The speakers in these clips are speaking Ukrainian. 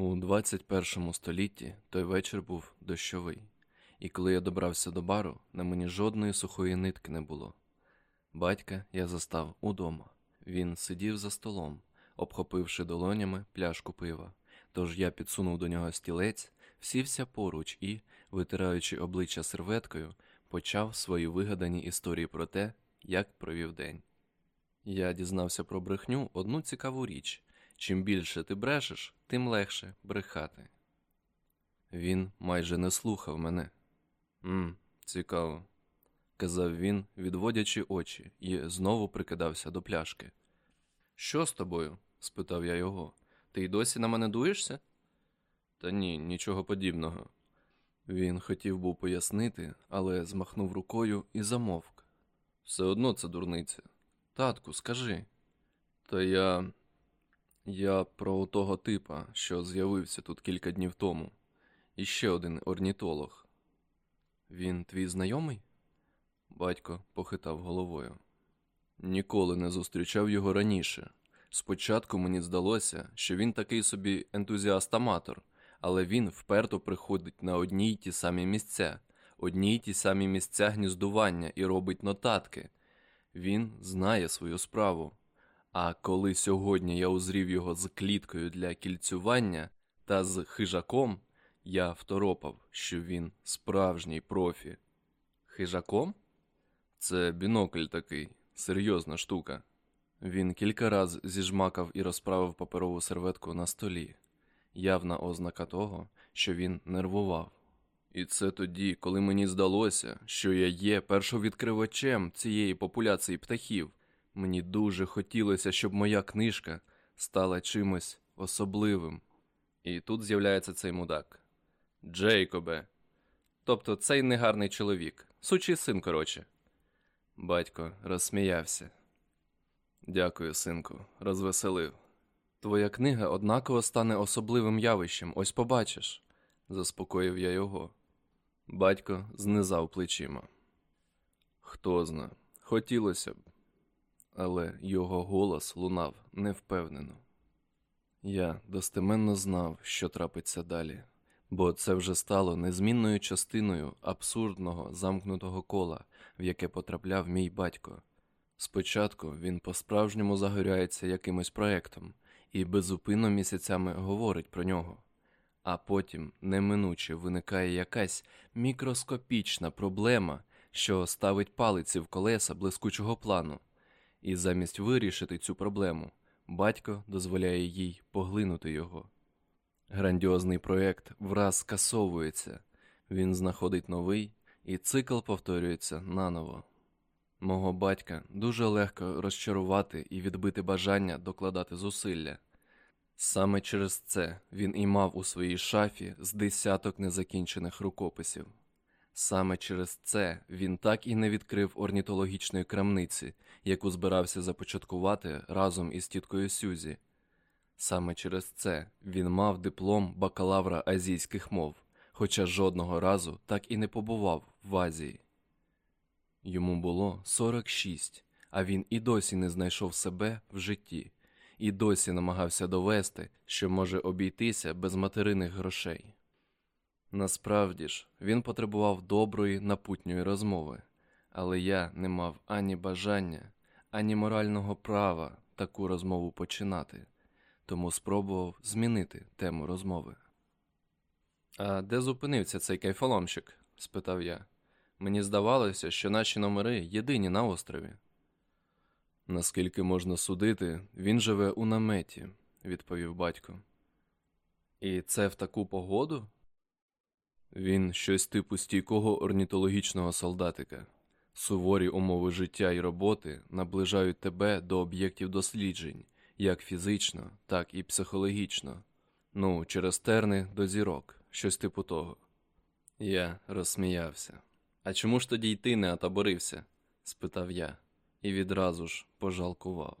У 21 столітті той вечір був дощовий, і коли я добрався до бару, на мені жодної сухої нитки не було. Батька я застав удома. Він сидів за столом, обхопивши долонями пляшку пива. Тож я підсунув до нього стілець, сівся поруч і, витираючи обличчя серветкою, почав свої вигадані історії про те, як провів день. Я дізнався про брехню одну цікаву річ чим більше ти брешеш, тим легше брехати. Він майже не слухав мене. «Мм, цікаво, казав він, відводячи очі, і знову прикидався до пляшки. Що з тобою? спитав я його. Ти й досі на мене дуєшся? Та ні, нічого подібного. Він хотів був пояснити, але змахнув рукою і замовк. Все одно це дурниця. Татку, скажи. Та я. Я про того типа, що з'явився тут кілька днів тому. І ще один орнітолог. Він твій знайомий? Батько похитав головою. Ніколи не зустрічав його раніше. Спочатку мені здалося, що він такий собі ентузіаст-аматор, але він вперто приходить на одні й ті самі місця, одні й ті самі місця гніздування і робить нотатки. Він знає свою справу. А коли сьогодні я узрів його з кліткою для кільцювання та з хижаком, я второпав, що він справжній профі. Хижаком? Це бінокль такий, серйозна штука. Він кілька раз зіжмакав і розправив паперову серветку на столі, явна ознака того, що він нервував. І це тоді, коли мені здалося, що я є першовідкривачем цієї популяції птахів. Мені дуже хотілося, щоб моя книжка стала чимось особливим. І тут з'являється цей мудак. Джейкобе. Тобто цей негарний чоловік, сучий син, коротше. Батько розсміявся. Дякую, синку, розвеселив. Твоя книга однаково стане особливим явищем, ось побачиш, заспокоїв я його. Батько знизав плечима. Хто зна, хотілося б, але його голос лунав невпевнено. Я достеменно знав, що трапиться далі, бо це вже стало незмінною частиною абсурдного замкнутого кола, в яке потрапляв мій батько. Спочатку він по-справжньому загоряється якимось проектом і безупинно місяцями говорить про нього, а потім неминуче виникає якась мікроскопічна проблема, що ставить палиці в колеса блискучого плану, і замість вирішити цю проблему, батько дозволяє їй поглинути його. Грандіозний проект враз скасовується, він знаходить новий, і цикл повторюється наново. Мого батька дуже легко розчарувати і відбити бажання докладати зусилля. Саме через це він і мав у своїй шафі з десяток незакінчених рукописів. Саме через це він так і не відкрив орнітологічної крамниці, яку збирався започаткувати разом із тіткою Сюзі. Саме через це він мав диплом бакалавра азійських мов, хоча жодного разу так і не побував в Азії. Йому було 46, а він і досі не знайшов себе в житті, і досі намагався довести, що може обійтися без материних грошей. Насправді ж, він потребував доброї напутньої розмови, але я не мав ані бажання, ані морального права таку розмову починати, тому спробував змінити тему розмови. А де зупинився цей кайфоломщик? спитав я. Мені здавалося, що наші номери єдині на острові. Наскільки можна судити, він живе у наметі, відповів батько. І це в таку погоду? Він щось типу стійкого орнітологічного солдатика. Суворі умови життя і роботи наближають тебе до об'єктів досліджень, як фізично, так і психологічно. Ну, через терни до зірок, щось типу того. Я розсміявся. А чому ж тоді й ти не отоборився? спитав я, і відразу ж пожалкував.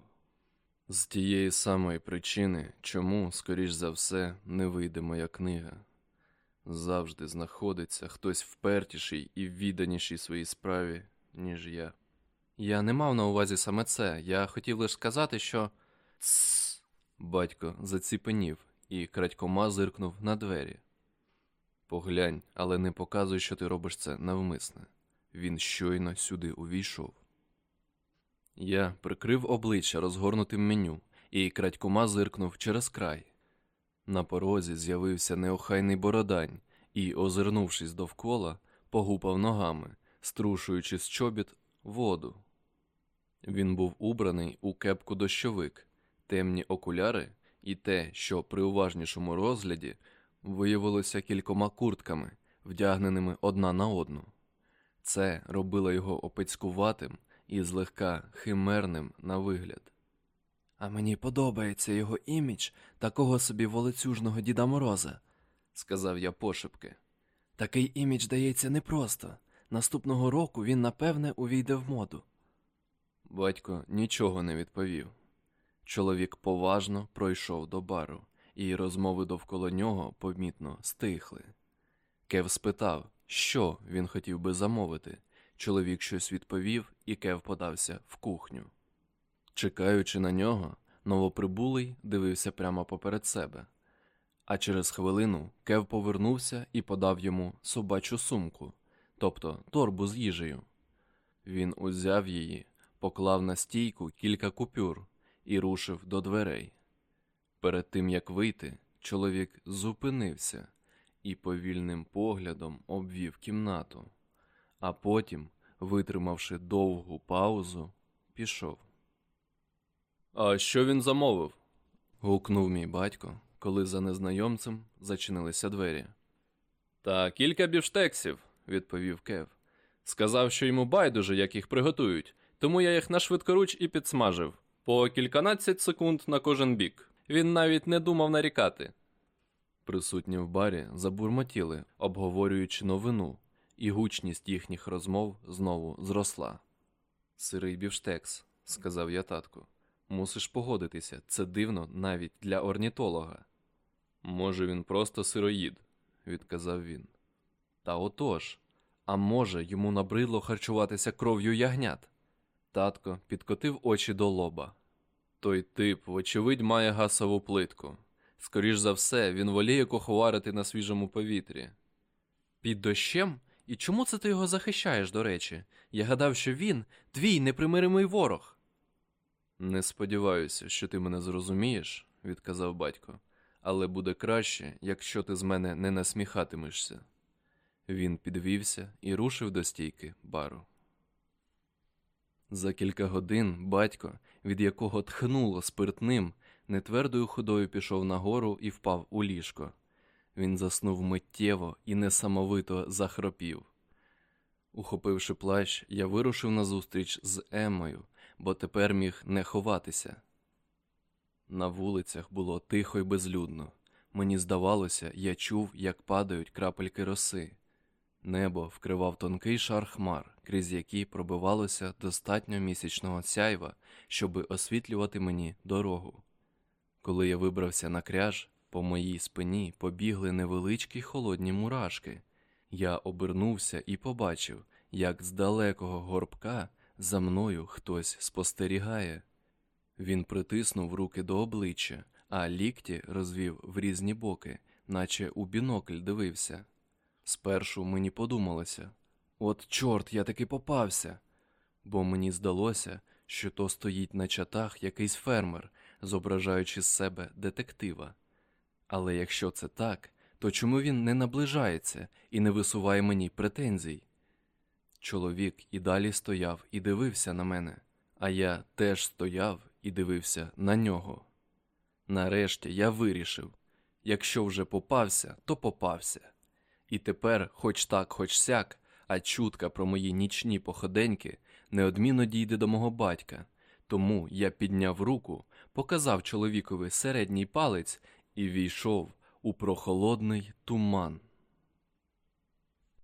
З тієї самої причини, чому, скоріш за все, не вийде моя книга. Завжди знаходиться хтось впертіший і відданіший своїй справі, ніж я. Я не мав на увазі саме це. Я хотів лише сказати, що. Тссс. Батько заціпенів і крадькома зиркнув на двері. Поглянь, але не показуй, що ти робиш це навмисне. Він щойно сюди увійшов. Я прикрив обличчя розгорнутим меню і крадькома зиркнув через край. На порозі з'явився неохайний бородань і, озирнувшись довкола, погупав ногами, струшуючи з чобіт воду. Він був убраний у кепку дощовик, темні окуляри і те, що при уважнішому розгляді виявилося кількома куртками, вдягненими одна на одну. Це робило його опецькуватим і злегка химерним на вигляд. А мені подобається його імідж такого собі волоцюжного Діда Мороза, сказав я пошепки. Такий імідж дається непросто. Наступного року він, напевне, увійде в моду. Батько нічого не відповів. Чоловік поважно пройшов до бару, і розмови довкола нього помітно стихли. Кев спитав, що він хотів би замовити. Чоловік щось відповів, і Кев подався в кухню. Чекаючи на нього, новоприбулий дивився прямо поперед себе. А через хвилину Кев повернувся і подав йому собачу сумку, тобто торбу з їжею. Він узяв її, поклав на стійку кілька купюр і рушив до дверей. Перед тим як вийти, чоловік зупинився і повільним поглядом обвів кімнату, а потім, витримавши довгу паузу, пішов. А що він замовив? гукнув мій батько, коли за незнайомцем зачинилися двері. Та кілька бівштексів, відповів Кев. Сказав, що йому байдуже, як їх приготують, тому я їх на швидкоруч і підсмажив по кільканадцять секунд на кожен бік. Він навіть не думав нарікати. Присутні в барі забурмотіли, обговорюючи новину, і гучність їхніх розмов знову зросла. Сирий бівштекс, сказав я татку. Мусиш погодитися, це дивно навіть для орнітолога. Може, він просто сироїд, відказав він. Та отож, а може, йому набридло харчуватися кров'ю ягнят. Татко підкотив очі до лоба. Той тип, вочевидь, має гасову плитку. Скоріш за все, він воліє куховарити на свіжому повітрі. Під дощем? І чому це ти його захищаєш, до речі? Я гадав, що він твій непримиримий ворог. Не сподіваюся, що ти мене зрозумієш, відказав батько, але буде краще, якщо ти з мене не насміхатимешся. Він підвівся і рушив до стійки бару. За кілька годин батько, від якого тхнуло спиртним, нетвердою ходою пішов нагору і впав у ліжко. Він заснув миттєво і несамовито захропів. Ухопивши плащ, я вирушив назустріч з Еммою, бо тепер міг не ховатися. На вулицях було тихо й безлюдно. Мені здавалося, я чув, як падають крапельки роси. Небо вкривав тонкий шар хмар, крізь які пробивалося достатньо місячного сяйва, щоби освітлювати мені дорогу. Коли я вибрався на кряж, по моїй спині побігли невеличкі холодні мурашки. Я обернувся і побачив, як з далекого горбка за мною хтось спостерігає. Він притиснув руки до обличчя, а лікті розвів в різні боки, наче у бінокль дивився. Спершу мені подумалося от, чорт, я таки попався, бо мені здалося, що то стоїть на чатах якийсь фермер, зображаючи з себе детектива. Але якщо це так, то чому він не наближається і не висуває мені претензій? Чоловік і далі стояв і дивився на мене, а я теж стояв і дивився на нього. Нарешті я вирішив якщо вже попався, то попався. І тепер, хоч так, хоч сяк, а чутка про мої нічні походеньки неодмінно дійде до мого батька. Тому я підняв руку, показав чоловікові середній палець і війшов у прохолодний туман.